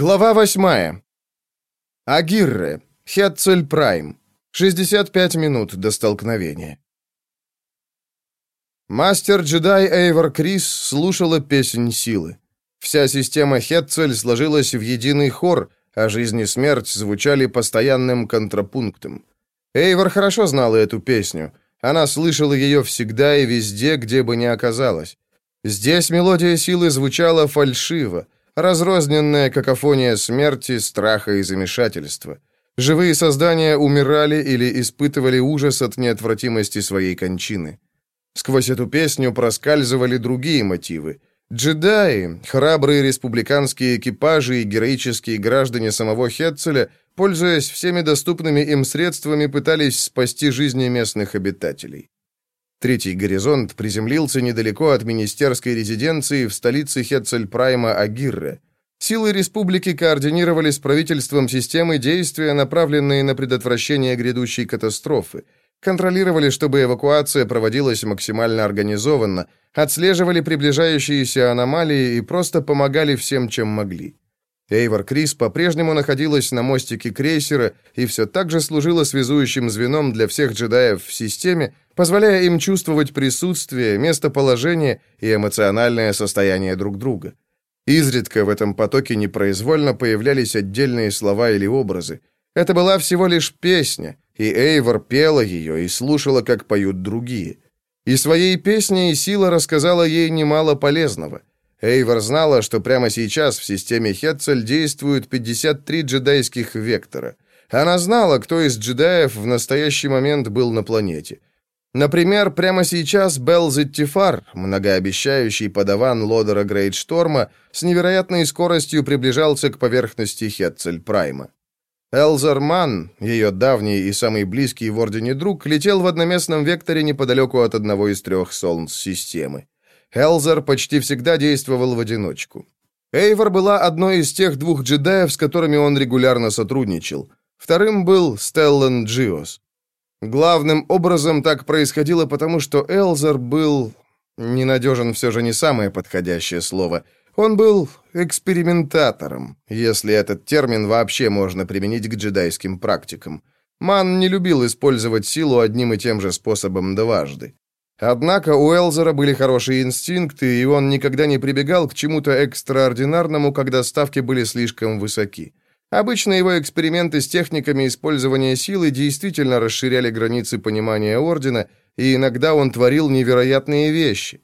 Глава восьмая. Агирре. Хетцель Прайм. 65 минут до столкновения. Мастер-джедай Эйвор Крис слушала песнь силы. Вся система Хетцель сложилась в единый хор, а жизнь и смерть звучали постоянным контрапунктом. Эйвор хорошо знала эту песню. Она слышала ее всегда и везде, где бы ни оказалась. Здесь мелодия силы звучала фальшиво, разрозненная какофония смерти, страха и замешательства. Живые создания умирали или испытывали ужас от неотвратимости своей кончины. Сквозь эту песню проскальзывали другие мотивы. Джедаи, храбрые республиканские экипажи и героические граждане самого Хетцеля, пользуясь всеми доступными им средствами, пытались спасти жизни местных обитателей. Третий горизонт приземлился недалеко от министерской резиденции в столице Хетцель-Прайма Агирре. Силы республики координировали с правительством системы действия, направленные на предотвращение грядущей катастрофы. Контролировали, чтобы эвакуация проводилась максимально организованно, отслеживали приближающиеся аномалии и просто помогали всем, чем могли. Эйвор Крис по-прежнему находилась на мостике крейсера и все так же служила связующим звеном для всех джедаев в системе, позволяя им чувствовать присутствие, местоположение и эмоциональное состояние друг друга. Изредка в этом потоке непроизвольно появлялись отдельные слова или образы. Это была всего лишь песня, и Эйвор пела ее и слушала, как поют другие. И своей песней Сила рассказала ей немало полезного. Эйвор знала, что прямо сейчас в системе Хетцель действуют 53 джедайских вектора. Она знала, кто из джедаев в настоящий момент был на планете. Например, прямо сейчас Белл Зеттифар, многообещающий подаван Лодера Грейдшторма, с невероятной скоростью приближался к поверхности Хетцель-Прайма. Элзер Ман, ее давний и самый близкий в Ордене друг, летел в одноместном векторе неподалеку от одного из трех солнц системы. Элзер почти всегда действовал в одиночку. Эйвор была одной из тех двух джедаев, с которыми он регулярно сотрудничал. Вторым был Стеллан Джиос. Главным образом так происходило потому, что Элзер был... Ненадежен все же не самое подходящее слово. Он был экспериментатором, если этот термин вообще можно применить к джедайским практикам. Ман не любил использовать силу одним и тем же способом дважды. Однако у Элзера были хорошие инстинкты, и он никогда не прибегал к чему-то экстраординарному, когда ставки были слишком высоки. Обычно его эксперименты с техниками использования силы действительно расширяли границы понимания Ордена, и иногда он творил невероятные вещи.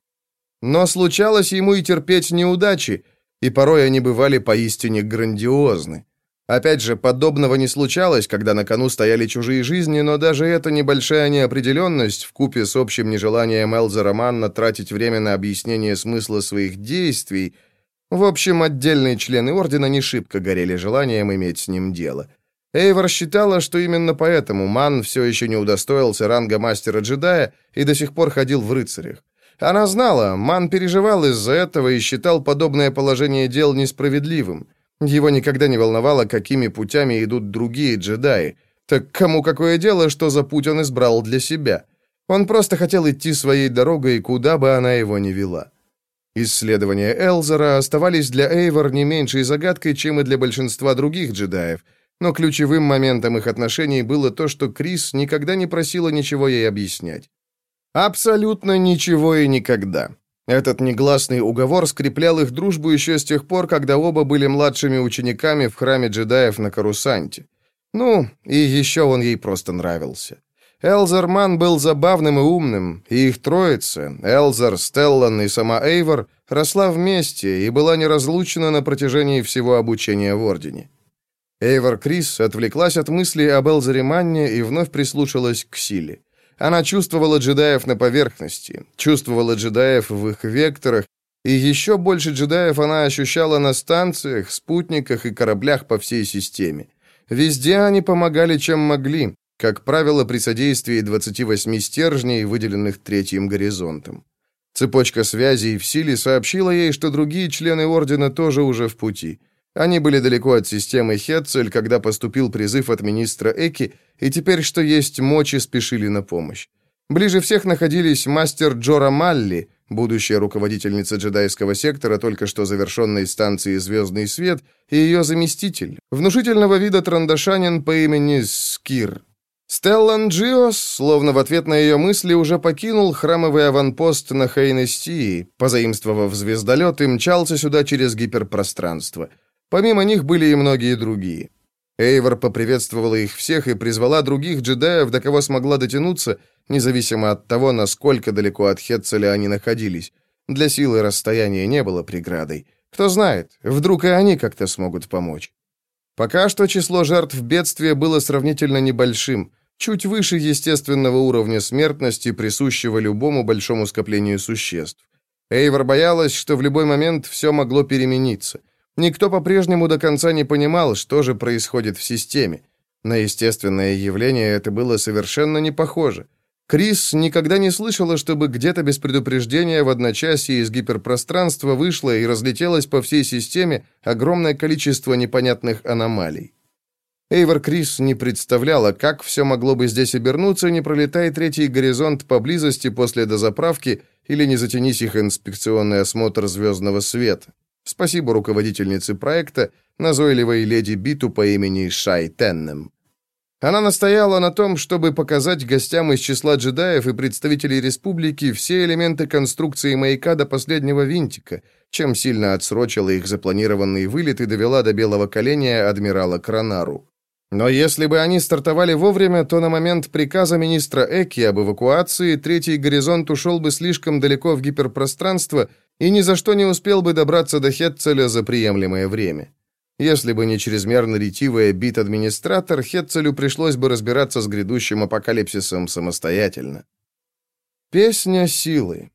Но случалось ему и терпеть неудачи, и порой они бывали поистине грандиозны. Опять же, подобного не случалось, когда на кону стояли чужие жизни, но даже эта небольшая неопределенность, вкупе с общим нежеланием Элзера Манна тратить время на объяснение смысла своих действий – в общем, отдельные члены Ордена не шибко горели желанием иметь с ним дело. Эйвор считала, что именно поэтому Ман все еще не удостоился ранга мастера-джедая и до сих пор ходил в рыцарях. Она знала, Ман переживал из-за этого и считал подобное положение дел несправедливым. Его никогда не волновало, какими путями идут другие джедаи. Так кому какое дело, что за путь он избрал для себя? Он просто хотел идти своей дорогой, куда бы она его ни вела. Исследования Элзера оставались для Эйвор не меньшей загадкой, чем и для большинства других джедаев, но ключевым моментом их отношений было то, что Крис никогда не просила ничего ей объяснять. Абсолютно ничего и никогда. Этот негласный уговор скреплял их дружбу еще с тех пор, когда оба были младшими учениками в храме джедаев на Карусанте. Ну, и еще он ей просто нравился. Элзерман был забавным и умным, и их троица, Элзер, Стеллан и сама Эйвор, росла вместе и была неразлучна на протяжении всего обучения в Ордене. Эйвор Крис отвлеклась от мыслей об Элзере Манне и вновь прислушалась к силе. Она чувствовала джедаев на поверхности, чувствовала джедаев в их векторах, и еще больше джедаев она ощущала на станциях, спутниках и кораблях по всей системе. Везде они помогали, чем могли, как правило, при содействии 28 стержней, выделенных третьим горизонтом. Цепочка связей в силе сообщила ей, что другие члены Ордена тоже уже в пути. Они были далеко от системы Хетцель, когда поступил призыв от министра Эки, и теперь, что есть мочи, спешили на помощь. Ближе всех находились мастер Джора Малли, будущая руководительница джедайского сектора только что завершенной станции «Звездный свет», и ее заместитель, внушительного вида трандашанин по имени Скир. Стеллан Джиос, словно в ответ на ее мысли, уже покинул храмовый аванпост на Хейнестии, позаимствовав звездолет и мчался сюда через гиперпространство. Помимо них были и многие другие. Эйвор поприветствовала их всех и призвала других джедаев, до кого смогла дотянуться, независимо от того, насколько далеко от Хетцеля они находились. Для силы расстояния не было преградой. Кто знает, вдруг и они как-то смогут помочь. Пока что число жертв бедствия было сравнительно небольшим, чуть выше естественного уровня смертности, присущего любому большому скоплению существ. Эйвор боялась, что в любой момент все могло перемениться. Никто по-прежнему до конца не понимал, что же происходит в системе. На естественное явление это было совершенно не похоже. Крис никогда не слышала, чтобы где-то без предупреждения в одночасье из гиперпространства вышло и разлетелось по всей системе огромное количество непонятных аномалий. Эйвор Крис не представляла, как все могло бы здесь обернуться, не пролетая третий горизонт поблизости после дозаправки или не затянись их инспекционный осмотр звездного света. Спасибо руководительнице проекта, назойливой леди Биту по имени Шай Теннем. Она настояла на том, чтобы показать гостям из числа джедаев и представителей республики все элементы конструкции маяка до последнего винтика, чем сильно отсрочила их запланированный вылет и довела до белого коленя адмирала Кранару. Но если бы они стартовали вовремя, то на момент приказа министра Эки об эвакуации третий горизонт ушел бы слишком далеко в гиперпространство и ни за что не успел бы добраться до Хетцеля за приемлемое время. Если бы не чрезмерно ретивая бит-администратор, Хетцелю пришлось бы разбираться с грядущим апокалипсисом самостоятельно. Песня силы.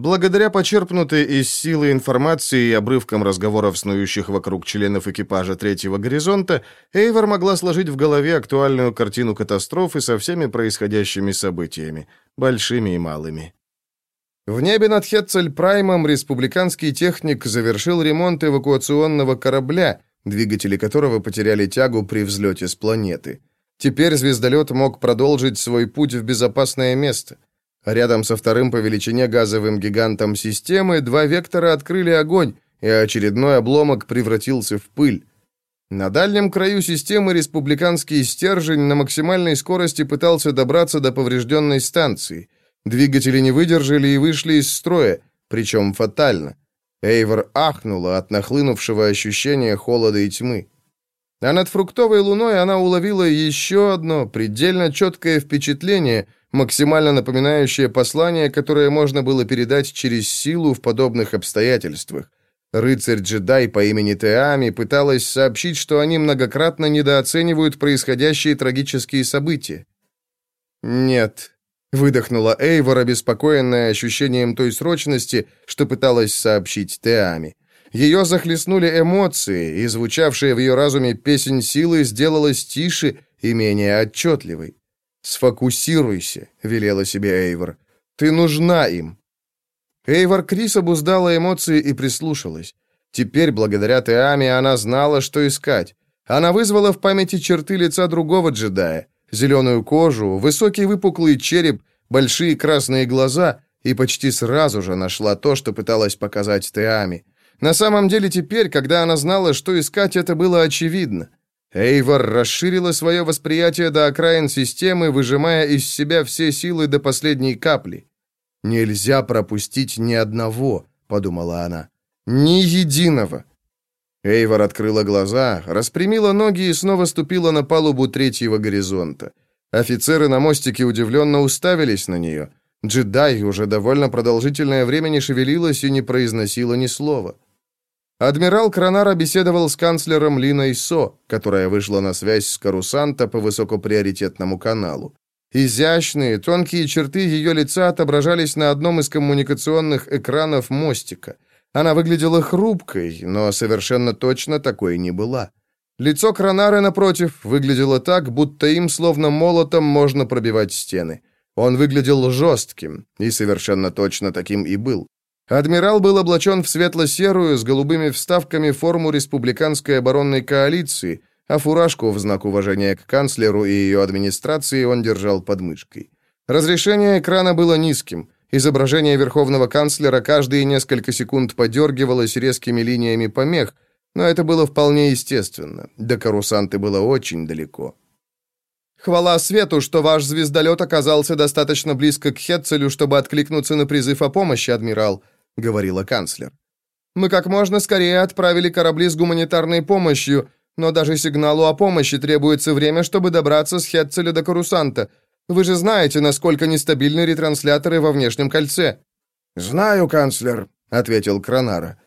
Благодаря почерпнутой из силы информации и обрывкам разговоров, снующих вокруг членов экипажа третьего горизонта, Эйвор могла сложить в голове актуальную картину катастрофы со всеми происходящими событиями, большими и малыми. В небе над Хетцель-Праймом республиканский техник завершил ремонт эвакуационного корабля, двигатели которого потеряли тягу при взлете с планеты. Теперь звездолет мог продолжить свой путь в безопасное место. Рядом со вторым по величине газовым гигантом системы два вектора открыли огонь, и очередной обломок превратился в пыль. На дальнем краю системы республиканский стержень на максимальной скорости пытался добраться до поврежденной станции. Двигатели не выдержали и вышли из строя, причем фатально. Эйвор ахнула от нахлынувшего ощущения холода и тьмы. А над фруктовой луной она уловила еще одно предельно четкое впечатление, максимально напоминающее послание, которое можно было передать через силу в подобных обстоятельствах. Рыцарь-джедай по имени Теами пыталась сообщить, что они многократно недооценивают происходящие трагические события. «Нет, Выдохнула Эйвор, обеспокоенная ощущением той срочности, что пыталась сообщить Теами. Ее захлестнули эмоции, и звучавшая в ее разуме песень силы сделалась тише и менее отчетливой. «Сфокусируйся», — велела себе Эйвор. «Ты нужна им». Эйвор Крис обуздала эмоции и прислушалась. Теперь, благодаря Теаме, она знала, что искать. Она вызвала в памяти черты лица другого джедая, зеленую кожу, высокий выпуклый череп, большие красные глаза и почти сразу же нашла то, что пыталась показать Теами. На самом деле теперь, когда она знала, что искать, это было очевидно. Эйвор расширила свое восприятие до окраин системы, выжимая из себя все силы до последней капли. «Нельзя пропустить ни одного», — подумала она. «Ни единого». Эйвор открыла глаза, распрямила ноги и снова ступила на палубу третьего горизонта. Офицеры на мостике удивленно уставились на нее. Джедай уже довольно продолжительное время не шевелилась и не произносила ни слова. Адмирал Кранара беседовал с канцлером Линой Со, которая вышла на связь с Карусанта по высокоприоритетному каналу. Изящные, тонкие черты ее лица отображались на одном из коммуникационных экранов мостика – она выглядела хрупкой, но совершенно точно такой не была. Лицо Кронары, напротив, выглядело так, будто им словно молотом можно пробивать стены. Он выглядел жестким, и совершенно точно таким и был. Адмирал был облачен в светло-серую с голубыми вставками форму республиканской оборонной коалиции, а фуражку в знак уважения к канцлеру и ее администрации он держал под мышкой. Разрешение экрана было низким — Изображение верховного канцлера каждые несколько секунд подергивалось резкими линиями помех, но это было вполне естественно. До Карусанты было очень далеко. «Хвала свету, что ваш звездолет оказался достаточно близко к Хетцелю, чтобы откликнуться на призыв о помощи, адмирал», — говорила канцлер. «Мы как можно скорее отправили корабли с гуманитарной помощью, но даже сигналу о помощи требуется время, чтобы добраться с Хетцеля до Карусанта. Вы же знаете, насколько нестабильны ретрансляторы во внешнем кольце». «Знаю, канцлер», — ответил Кронара.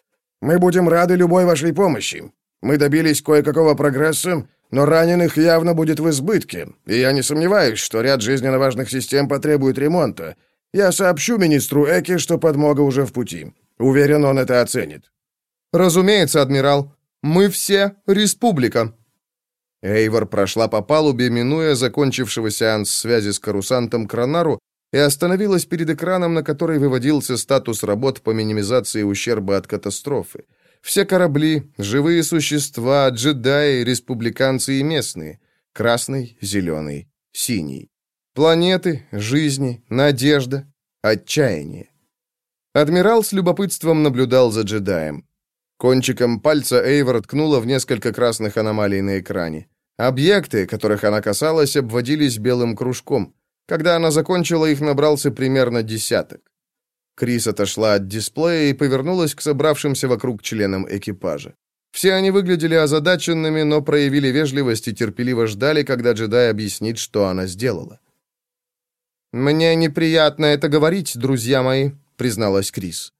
«Мы будем рады любой вашей помощи. Мы добились кое-какого прогресса, но раненых явно будет в избытке, и я не сомневаюсь, что ряд жизненно важных систем потребует ремонта. Я сообщу министру Эки, что подмога уже в пути. Уверен, он это оценит». «Разумеется, адмирал. Мы все республика». Эйвор прошла по палубе, минуя закончившегося сеанс связи с карусантом Кронару, и остановилась перед экраном, на который выводился статус работ по минимизации ущерба от катастрофы. Все корабли, живые существа, джедаи, республиканцы и местные. Красный, зеленый, синий. Планеты, жизни, надежда, отчаяние. Адмирал с любопытством наблюдал за джедаем. Кончиком пальца Эйвор ткнула в несколько красных аномалий на экране. Объекты, которых она касалась, обводились белым кружком. Когда она закончила, их набрался примерно десяток. Крис отошла от дисплея и повернулась к собравшимся вокруг членам экипажа. Все они выглядели озадаченными, но проявили вежливость и терпеливо ждали, когда джедай объяснит, что она сделала. «Мне неприятно это говорить, друзья мои», — призналась Крис.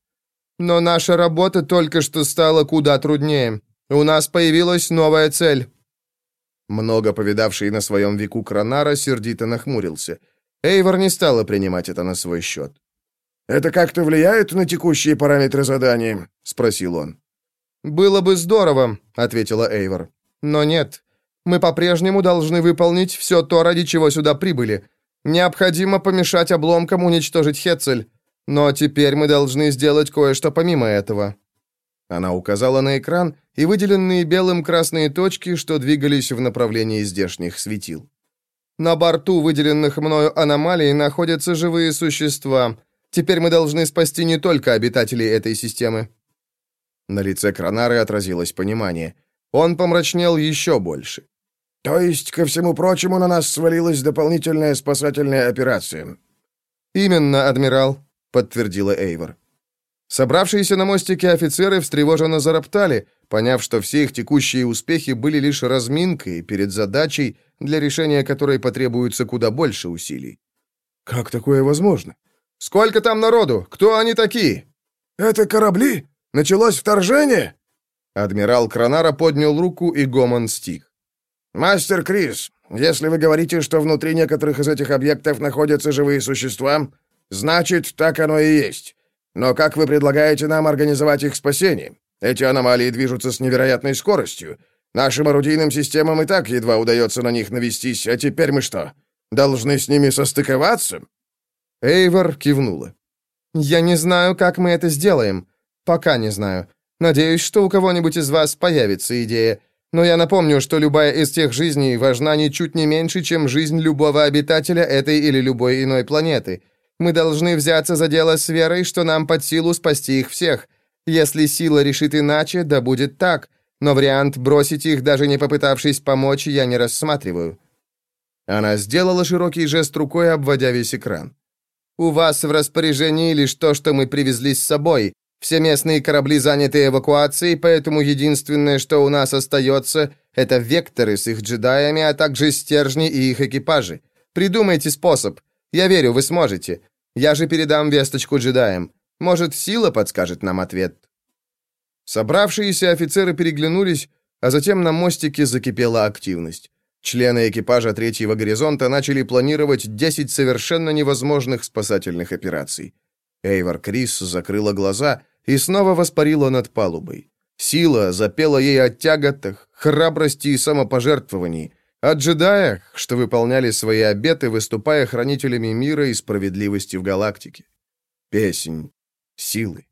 «Но наша работа только что стала куда труднее. У нас появилась новая цель». Много повидавший на своем веку Кронара сердито нахмурился. Эйвор не стала принимать это на свой счет. «Это как-то влияет на текущие параметры задания?» — спросил он. «Было бы здорово», — ответила Эйвор. «Но нет. Мы по-прежнему должны выполнить все то, ради чего сюда прибыли. Необходимо помешать обломкам уничтожить Хетцель. Но теперь мы должны сделать кое-что помимо этого». Она указала на экран и выделенные белым красные точки, что двигались в направлении здешних светил. На борту выделенных мною аномалий находятся живые существа — Теперь мы должны спасти не только обитателей этой системы». На лице Кронары отразилось понимание. Он помрачнел еще больше. «То есть, ко всему прочему, на нас свалилась дополнительная спасательная операция?» «Именно, адмирал», — подтвердила Эйвор. Собравшиеся на мостике офицеры встревоженно зароптали, поняв, что все их текущие успехи были лишь разминкой перед задачей, для решения которой потребуется куда больше усилий. «Как такое возможно?» Сколько там народу? Кто они такие?» «Это корабли? Началось вторжение?» Адмирал Кронара поднял руку, и гомон стих. «Мастер Крис, если вы говорите, что внутри некоторых из этих объектов находятся живые существа, значит, так оно и есть. Но как вы предлагаете нам организовать их спасение? Эти аномалии движутся с невероятной скоростью. Нашим орудийным системам и так едва удается на них навестись, а теперь мы что, должны с ними состыковаться?» Эйвор кивнула. «Я не знаю, как мы это сделаем. Пока не знаю. Надеюсь, что у кого-нибудь из вас появится идея. Но я напомню, что любая из тех жизней важна ничуть не меньше, чем жизнь любого обитателя этой или любой иной планеты. Мы должны взяться за дело с верой, что нам под силу спасти их всех. Если сила решит иначе, да будет так. Но вариант бросить их, даже не попытавшись помочь, я не рассматриваю». Она сделала широкий жест рукой, обводя весь экран. У вас в распоряжении лишь то, что мы привезли с собой. Все местные корабли заняты эвакуацией, поэтому единственное, что у нас остается, это векторы с их джедаями, а также стержни и их экипажи. Придумайте способ. Я верю, вы сможете. Я же передам весточку джедаям. Может, сила подскажет нам ответ». Собравшиеся офицеры переглянулись, а затем на мостике закипела активность. Члены экипажа третьего горизонта начали планировать 10 совершенно невозможных спасательных операций. Эйвор Крис закрыла глаза и снова воспарила над палубой. Сила запела ей о тяготах, храбрости и самопожертвовании, о джедаях, что выполняли свои обеты, выступая хранителями мира и справедливости в галактике. Песнь силы.